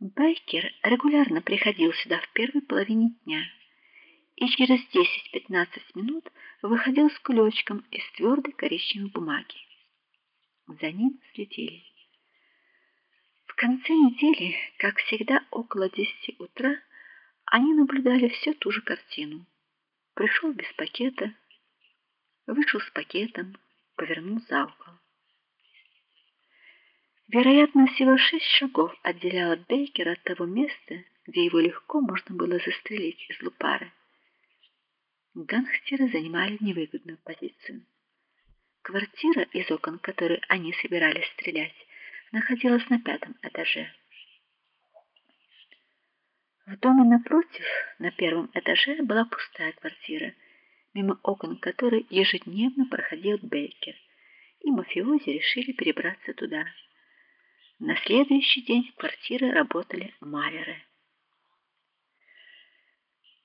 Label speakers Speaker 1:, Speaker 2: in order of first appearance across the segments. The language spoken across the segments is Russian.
Speaker 1: Байкер регулярно приходил сюда в первой половине дня и через 10-15 минут выходил с кулечком из твердой коричневой бумаги. За ним следили. В конце недели, как всегда, около 10 утра, они наблюдали всю ту же картину. Пришел без пакета, вышел с пакетом, повернул за угол. Вероятно, всего шесть шагов отделяло Бейкера от того места, где его легко можно было застрелить из лупары. Гангстеры занимали невыгодную позицию. Квартира, из окон которой они собирались стрелять, находилась на пятом этаже. В доме напротив, на первом этаже, была пустая квартира, мимо окон которой ежедневно проходил Бейкер, и мафиози решили перебраться туда. На следующий день в квартире работали маляры.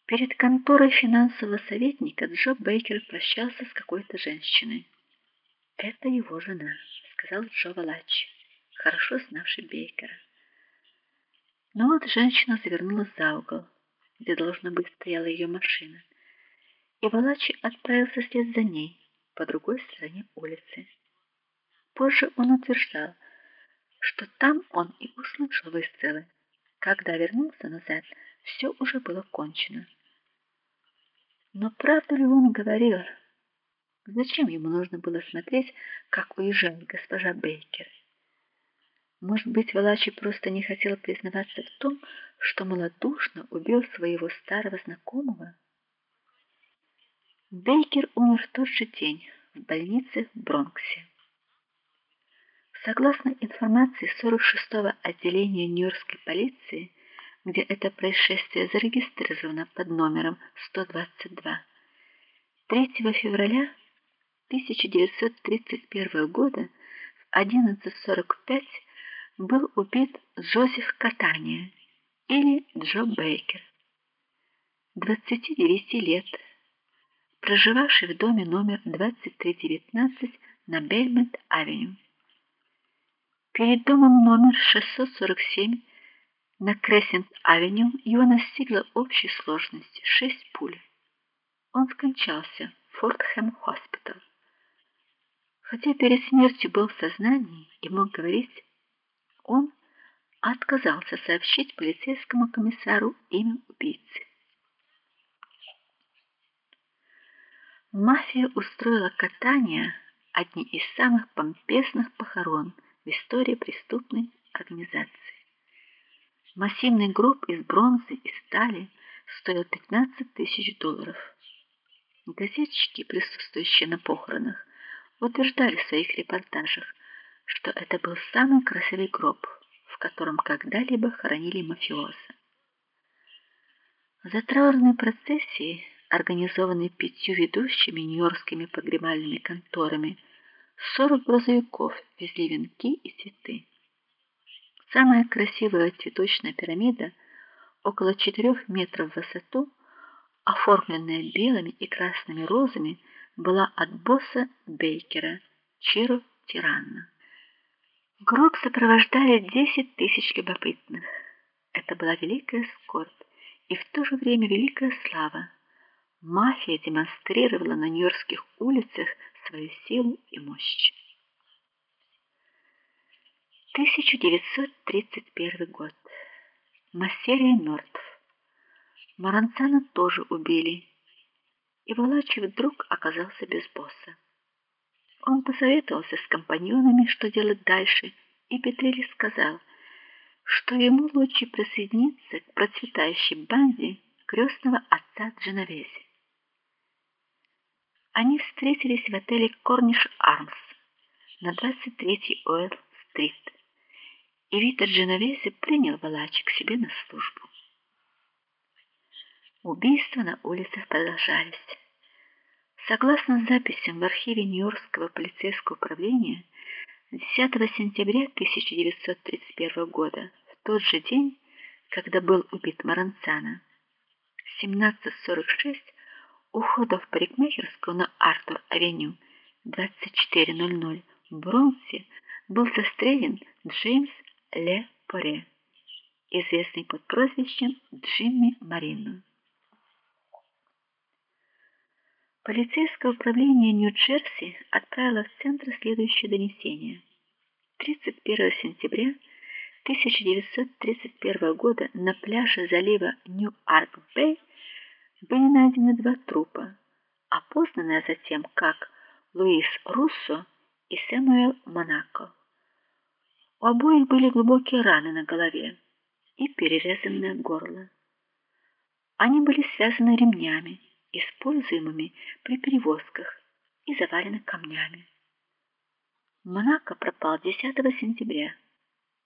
Speaker 1: Перед конторой финансового советника Джо Бейкер прощался с какой-то женщиной. "Это его жена", сказал Джо Валач, хорошо знавший Бейкера. Но вот женщина завернула за угол, где должно быть стояла ее машина, и Валач отправился вслед за ней по другой стороне улицы. Позже он утверждал, что там он и услышал выстрелы. Когда вернулся назад, все уже было кончено. Но правду ли он говорил? Зачем ему нужно было смотреть, как уезжает госпожа Бейкер? Может быть, Валачи просто не хотел признаваться в том, что малодушно убил своего старого знакомого? Бейкер умер в тот же день в больнице в Бронксе. Согласно информации 46-го отделения Нью-Йоркской полиции, где это происшествие зарегистрировано под номером 122, 3 февраля 1931 года в 11:45 был убит Джозеф Катания или Джо Бейкер, 29 лет, проживавший в доме номер 2319 на Бельмонт-авеню. Перед домом номер 647 на Крессент-авеню его настигла общей сложности шесть пуль. Он скончался в Фортхэм-хоспитал. Хотя перед смертью был в сознании и мог говорить, он отказался сообщить полицейскому комиссару имя убийцы. Мафия устроила катание одни из самых помпезных похорон в истории преступной организации. Массивный гроб из бронзы и стали стоил 15 тысяч долларов. Газетчики, присутствующие на похоронах, утверждали в своих репортажах, что это был самый красивый гроб, в котором когда-либо хоронили мафиоза. За траурной процессией, организованной пятью ведущими нью-йоркскими погребальными конторами, Сорок грузовиков везли венки и цветы. Самая красивая цветочная пирамида, около четырех метров в высоту, оформленная белыми и красными розами, была от босса Бейкера Чиро Тиранна. Гроб сопровождали десять тысяч любопытных. Это была великая скорбь и в то же время великая слава. Мафия демонстрировала на нью-йоркских улицах свою силу и мощь. 1931 год. Массерия мертв. Маранцана тоже убили. И Валачи вдруг оказался без босса. Он посоветовался с компаньонами, что делать дальше, и Петрели сказал, что ему лучше присоединиться к процветающей банде крестного отца Дженовези. Они встретились в отеле Cornish Arms на 23-й Ойл-стрит. И Витер Дженовезе принял Валачи к себе на службу. Убийства на улицах продолжались. Согласно записям в архиве Нью-Йоркского полицейского управления, 10 сентября 1931 года, в тот же день, когда был убит Маранцана, в 17:46 у входа в парикмахерскую на Артур-авеню 2400 в Бронксе был застрелен Джеймс Ле Поре. известный под прозвищем Джимми Марино. Полицейское управление Нью-Джерси отправило в центр следующее донесение. 31 сентября 1931 года на пляже залива Нью-Арк-Бэй были найдены два трупа, опознанные затем как Луис Руссо и Сэмюэл Монако. У обоих были глубокие раны на голове и перерезанное горло. Они были связаны ремнями, используемыми при перевозках, и завалены камнями. Монако пропал 10 сентября.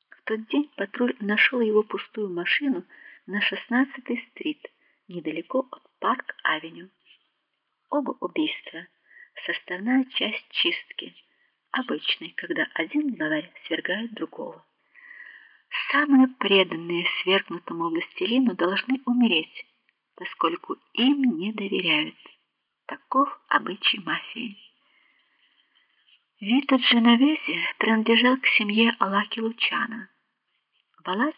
Speaker 1: В тот день патруль нашел его пустую машину на 16-й стрит, недалеко от Парк-авеню. Оба убийства составная часть чистки, обычной, когда один главарь свергает другого. Самые преданные свергнутому властелину должны умереть, поскольку им не доверяют. Таков обычай мафии. Вита Дженовези принадлежал к семье Алаки Лучана. Балач,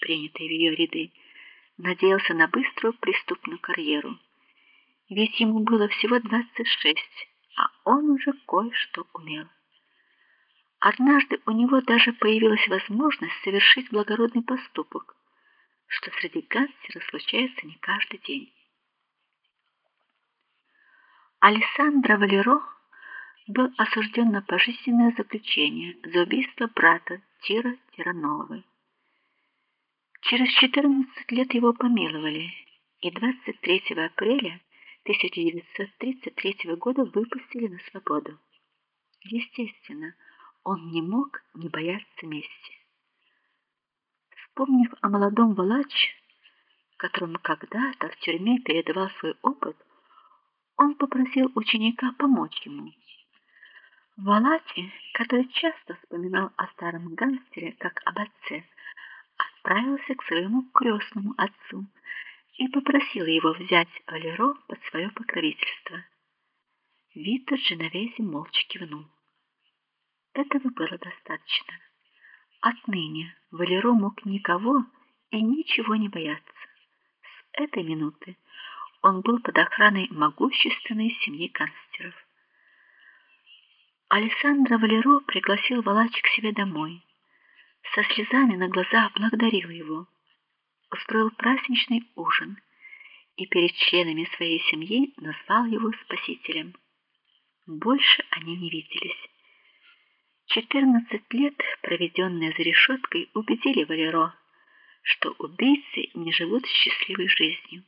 Speaker 1: принятый в ее ряды, надеялся на быструю преступную карьеру. Ведь ему было всего 26, а он уже кое-что умел. Однажды у него даже появилась возможность совершить благородный поступок что среди гангстеров случается не каждый день. Александр Валеро был осужден на пожизненное заключение за убийство брата Тира Тирановой. Через 14 лет его помиловали, и 23 апреля 1933 года выпустили на свободу. Естественно, он не мог не бояться мести. Вспомнив о молодом Валаче, которому когда-то в тюрьме передавал свой опыт, он попросил ученика помочь ему. Валачи, который часто вспоминал о старом гангстере как об отце, отправился к своему крестному отцу и попросил его взять Валеро под свое покровительство. Витер Дженовези молча кивнул. Этого было достаточно. Отныне Валеро мог никого и ничего не бояться. С этой минуты он был под охраной могущественной семьи гангстеров. Александра Валеро пригласил Валачи к себе домой. Со слезами на глазах благодарил его. Устроил праздничный ужин и перед членами своей семьи назвал его спасителем. Больше они не виделись. 14 лет, проведенные за решеткой, убедили Валеро, что убийцы не живут счастливой жизнью.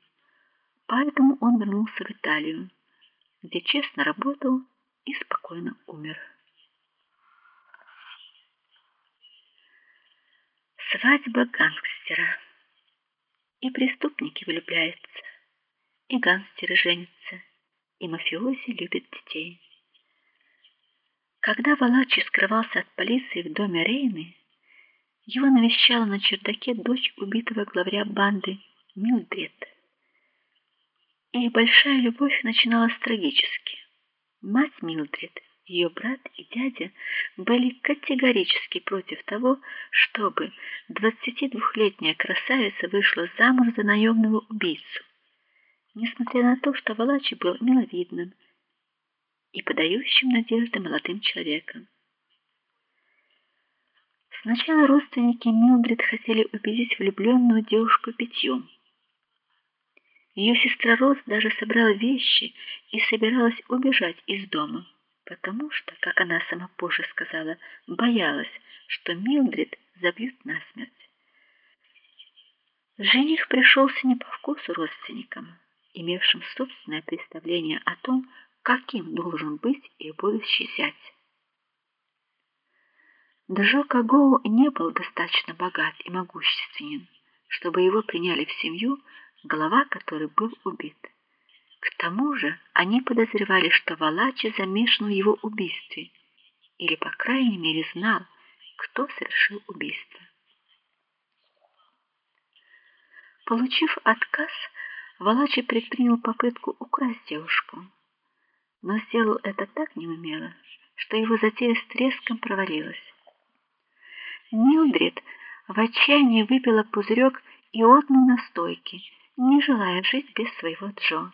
Speaker 1: Поэтому он вернулся в Италию, где честно работал и спокойно умер. Свадьба гангстера. И преступники влюбляются, и гангстеры женятся, и мафиози любят детей. Когда Валачи скрывался от полиции в доме Рейны, его навещала на чердаке дочь убитого главаря банды Милдред. И большая любовь начиналась трагически. Мать Милдред, ее брат и дядя были категорически против того, чтобы 22-летняя красавица вышла замуж за наемного убийцу. Несмотря на то, что Валачи был миловидным, и подающим надежды молодым человеком. Сначала родственники Милдред хотели убедить влюбленную девушку питьем. Ее сестра Роз даже собрала вещи и собиралась убежать из дома, потому что, как она сама позже сказала, боялась, что Милдред забьют насмерть. Жених пришелся не по вкусу родственникам, имевшим собственное представление о том, каким должен быть их будущий зять. Джо Кагоу не был достаточно богат и могущественен, чтобы его приняли в семью, глава которой был убит. К тому же, они подозревали, что Валачи замешан в его убийстве, или по крайней мере знал, кто совершил убийство. Получив отказ, Валачи предпринял попытку украсть девушку но сделал это так неумело, что его затея с треском провалилась. Милдред в отчаянии выпила пузырек иодной настойки, не желая жить без своего Джо.